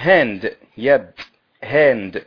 hand yeah hand.